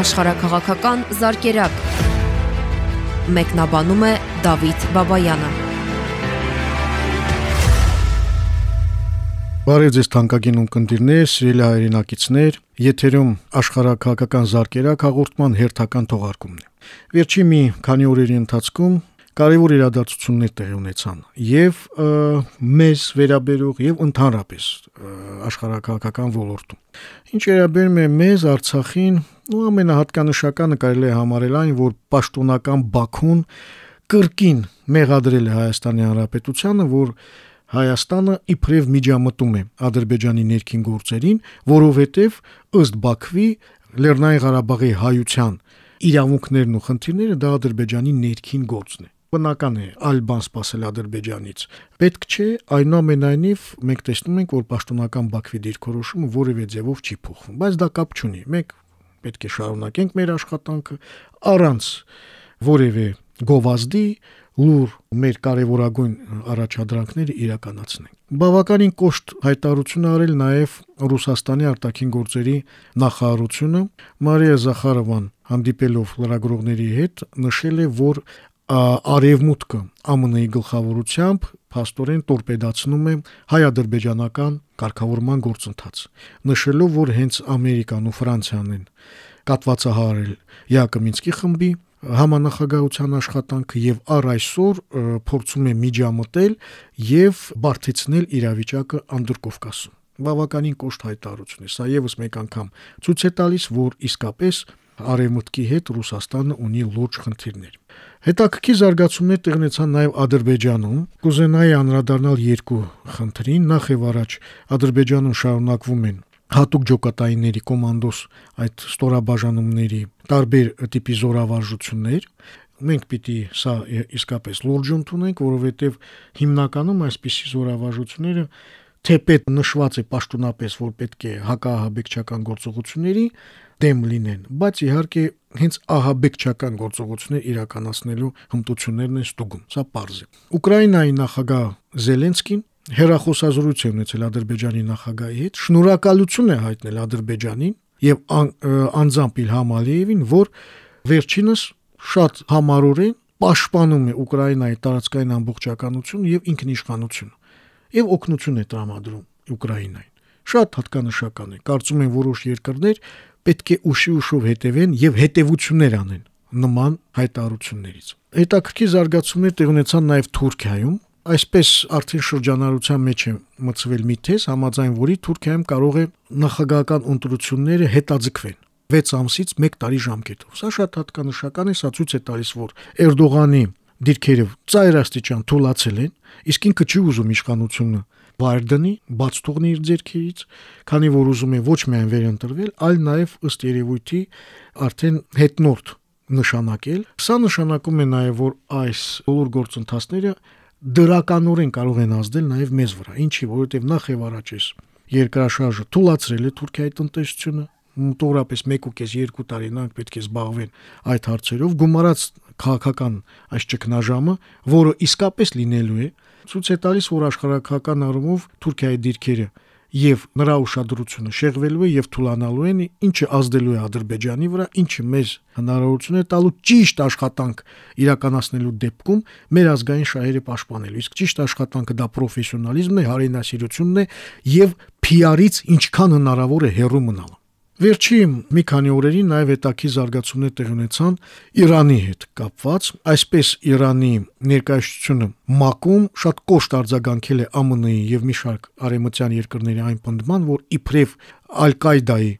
աշխարհակղական զարգերակ։ Մեկնաբանում է Դավիթ Բաբայանը։ Բարև ձեզ թանկագին ունկնդիրներ, սիրելի հայրենակիցներ, եթերում աշխարհակղական զարգերակ հաղորդման հերթական թողարկումն է։ Վերջի մի քանի օրերի ընթացքում կարևոր իրադարձություններ տեղի ունեցան եւ մեզ վերաբերող եւ ընդհանրապես աշխարհակաղակական ոլորտում։ Ինչ վերաբերում է մեզ Արցախին, ու ամենահատկանշականը կարելի է համարել այն, որ պաշտոնական Բաքուն կրկին մեղադրել է Հայաստանի Հանրապետությանը, որ Հայաստանը իբրև միջամտում է Ադրբեջանի ներքին գործերին, որովհետև ըստ Բաքվի Լեռնային Ղարաբաղի հայության իրավունքներն ու խնդիրները դա Ադրբեջանի ներքին գործն է բնական է այլ բան սпасել Ադրբեջանից։ Պետք չէ, այնուամենայնիվ մենք տեսնում ենք, որ պաշտոնական Բաքվի դիրքորոշումը որևէ ձևով չի փոխվում, բայց դա կապ չունի։ Մենք պետք է շարունակենք մեր աշխատանքը առանց որևէ գովազդի լուր մեր կարևորագույն առաջադրանքները իրականացնենք։ Բավականին կոշտ հայտարարություն արել նաև Ռուսաստանի արտաքին գործերի նախարարությունը Մարիա Զախարովան հանդիպելով լրագրողների հետ նշել է, որ արևմուտքը ԱՄՆ-ի գլխավորությամբ փաստորեն տորպեդացնում է հայ-ադրբեջանական կարգավորման գործընթաց, նշելով, որ հենց Ամերիկան ու Ֆրանսիան են կատվածահարել Յակոմինսկի խմբի համանախագահության աշխատանքը եւ առ այսօր փորձում է միջամտել եւ բարթեցնել իրավիճակը Անդրկովկասում։ Բավականին կոշտ հայտարարություն է։ Սա եւս մեկ անգամ ցույց է տալիս, որ իսկապես արևմուտքի հետ Ռուսաստանը ունի լուրջ խնդիրներ։ Հետաքրքիր զարգացումներ տեղ ունեցան նաև Ադրբեջանում։ Կուզենայի անդրադառնալ երկու խնդրին։ Նախ եւ առաջ Ադրբեջանում շարունակվում են հատուկ ջոկատայինների կոմանդոս այդ ստորաբաժանումների տարբեր տիպի զորավարժություններ մենք պիտի սա իսկապես լուրջ ընդունենք, որովհետև հիմնականում այսպիսի զորավարժությունները թեպետ նշված է պաշտոնապես, որ պետք է հակահաբեկչական գործողությունների դեմ լինեն, բայց իհարկե հենց ահաբեկչական գործողություններ իրականացնելու հմտություններն են ստուգում։ Սա པարզ է։ Ուկրաինայի նախագահ Զելենսկին հերախոսազրույց է ունեցել Ադրբեջանի նախագահի հետ, շնորհակալություն է հայտնել Ադրբեջանին եւ անձամբ Իլհամ Ալիևին, որ վերջինս շատ համառորեն պաշտպանում է Ուկրաինայի տարածքային ամբողջականությունը եւ ինքնիշխանությունը եւ օգնություն է տրամադրում Ուկրաինային։ Շատ հատկանշական է։ Կարծում եմ որոշ երկրներ պետք է ուշի ուշով հետևեն եւ հետեւություններ անեն նման հայտարարություններից։ Հետաքրքիր զարգացումներ տեղ ունեցան նաեւ Թուրքիայում, այսպես արդեն շրջանառության մեջ է մցվել մի թեզ, համաձայն որի Թուրքիայում կարող է նախագահական ընտրությունները հետաձգվեն 6 ամսից 1 տարի ժամկետով։ Սա շատ հատկանշական է, սա ցույց է տալիս, որ Էրդողանի դիրքերը ծայր աստիճան թույլացել են, իսկ ինքը չի ուզում իշխանությունը վայր դնի, բաց թողնի իր ձեռքերից, քանի որ ուզում է ոչ միայն վերընտրվել, այլ նաև ըստ երևույթի արդեն հետնորդ նշանակել։ Սա նշանակում է նաև, որ այս բոլոր գործընթացները դրականորեն կարող են ազդել նաև մեզ վրա։ Ինչի, որովհետև նախ եւ առաջ էս երկրաշարժը թույլատրել է Թուրքիայի տնտեսությունը, մոտավորապես 1.5-2 տարի նրանք պետք է զբաղվեն այդ հարցերով, գումարած քաղաքական այս ճգնաժամը, որը իսկապես լինելու է, ցույց է տալիս, որ աշխարհակական առումով Թուրքիայի դիրքերը եւ նրա ուշադրությունը շեղվելու է եւ թուլանալու են, ինչը ազդելու է Ադրբեջանի վրա, ինչը մեզ հնարավորություն է տալու ճիշտ աշխատանք իրականացնելու դեպքում մեր ազգային շահերը պաշտպանելու։ Իսկ ճիշտ աշխատանքը դա պրոֆեսիոնալիզմն է, հարինասիրությունն է եւ PR-ից ինչքան հնարավոր է հեռու մնալը։ Վերջի մի քանի օրերին նաև հետաքի զարգացումներ տեղ ունեցան Իրանի հետ կապված, այսպես Իրանի ներկայացությունը ՄԱԿ-ում շատ կոշտ արձագանքել է ԱՄՆ-ի եւ մի շարք արևմտյան երկրների այն պնդման, որ իբրև Ալ-Կայդայի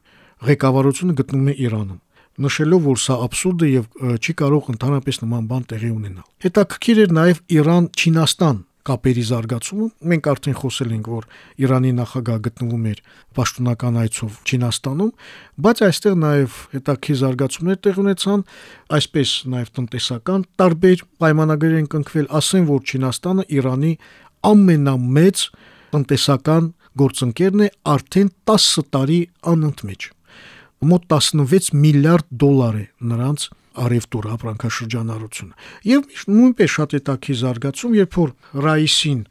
ղեկավարությունը գտնվում է Իրանում նշելով, որ սա абսուրդ է եւ չի կարող ընդհանրապես նման բան տեղի ունենալ։ Հետաքրքիր էր նաեւ Իրան-Չինաստան կապերի զարգացումը մենք արդեն խոսել ենք, որ Իրանի նախագահ գտնվում էր պաշտոնական այցով Չինաստանում, բայց այստեղ նաև հետաքի զարգացումներ տեղ ունեցան, այսպես նաև տնտեսական տարբեր պայմանագրեր են կնքվել, ասեն, որ Չինաստանը Իրանի ամենամեծ տնտեսական գործընկերն է արդեն 10 տարի անընդմեջ մոտ 16 միլիարդ դոլար է նրանց արևտուր ապրանքաշրջանառությունը։ Եվ նույնպես շատ հետաքի զարգացում, երբ որ Ռայիսին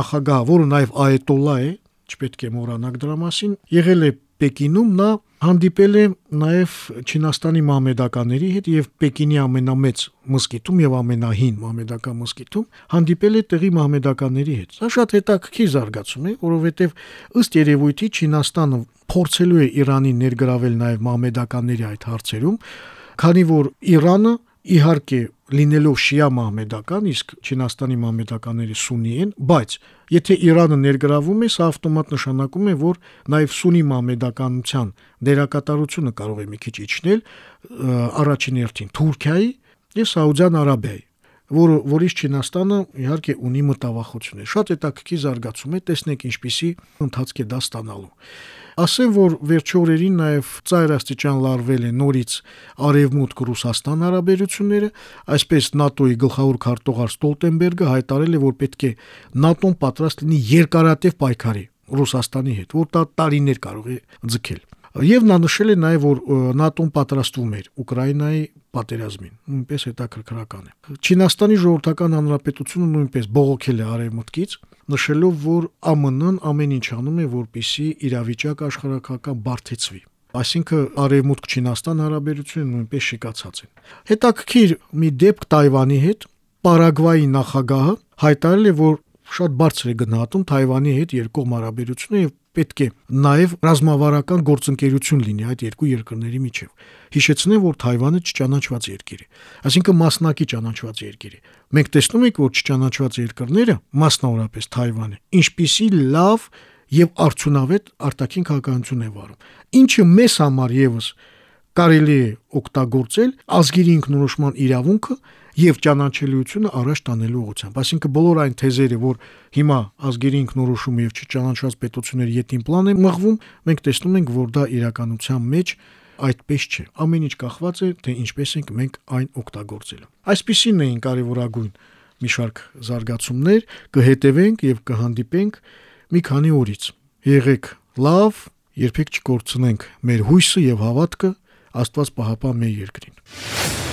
նախագահ, որը նաև այետոլլա է, չպետք է մոռանանք դրա մասին, եղել է Պեկինում, նա հանդիպել է նաև Չինաստանի մամեդականների հետ եւ Պեկինի ամենամեծ մսկիթում եւ ամենահին մամեդական մսկիթում հանդիպել է տեղի մամեդականների հետ։ Սա շատ հետաքրքիր զարգացում է, որովհետեւ ըստ երևույթի Չինաստանը փորձելու է Իրանին ներգրավել նաև մամեդականների այդ հարցերում, քանի որ Իրանը իհարկե լինելով շիա մահմեդական, իսկ Չինաստանի մահմեդականները սուննի են, բայց եթե Իրանը ներգրավում է, սա ավտոմատ նշանակում է, որ նաև սուննի մահմեդականության դերակատարությունը կարող է մի քիչ իջնել առաջին հերթին Թուրքիայի եւ Սաուդյան Արաբիայի որը որից Չինաստանը իհարկե ունի մտավախություն է։ Շատ հետաքրքիր զարգացում է, տեսնենք ինչպիսի ընթացք է դա ստանալու։ Ասեմ, որ վերջի օրերին նաև ծայր աստիճան լարվել է նորից արևմուտք Ռուսաստան հարաբերությունները, այսպես ՆԱՏՕ-ի գլխավոր քարտուղար Ստոլտենբերգը հայտարարել է, որ պետք է ՆԱՏՕ-ն պատրաստ լինի երկարատև պայքարի Ռուսաստանի հետ, որ դա տարիներ կարող է ձգել։ Եվ նա նշել է նաև, որ ՆԱՏՕ-ն պատրաստվում էր Ուկրաինայի պատերազմին։ Նույնպես հետաքրքրական է։ Չինաստանի ժողովրդական հանրապետությունը նույնպես բողոքել է արևմուտքից, նշելով, որ ԱՄՆ-ն ամեն ինչ անում է, որպիսի իրավիճակ աշխարհակական բարթեցվի այսինքն արևմուտք Չինաստան հարաբերությունը նույնպես շիկացած են։ Հետաքրքիր մի դեպք Թայվանի հետ Պարագվայի նախագահը հայտարարել է, որ շատ բարձր է գնահատում Թայվանի հետ երկկողմ հարաբերությունը եւ պետք է նաև ռազմավարական գործընկերություն լինի այդ երկու երկրների միջև։ Հիշեցնեմ, որ Թայվանը չճանաչված երկիր է, այսինքն մասնակի ճանաչված երկիր է։ Մենք տեսնում ենք, որ չճանաչված երկրները, մասնավորապես Թայվանը, ինչպիսի լավ եւ արդյունավետ արտաքին քաղաքականություն է վարում։ Ինչը մեզ համար եւս կարելի է օգտագործել ազգերի ինքնորոշման իրավունքը եւ ճանաչելիությունը առաջ տանելու ուղղությամբ։ Այսինքն բոլոր այն թեզերը, որ հիմա ազգերի ինքնորոշումը եւ չճանաչված պետությունների յետին պլան է մղվում, մենք տեսնում ենք, որ դա իրականության մեջ այդպես չէ։ Ամեն ինչ կախված է, թե ինչպես ենք մենք այն օգտագործել։ Այսպիսին էին կարևորագույն մի շարք զարգացումներ, կհետևենք եւ կհանդիպենք մի քանի օրից։ Եղեք լավ, երբեք չկորցնենք մեր հույսը եւ հավատքը Աստված պահապան մեր երկրին։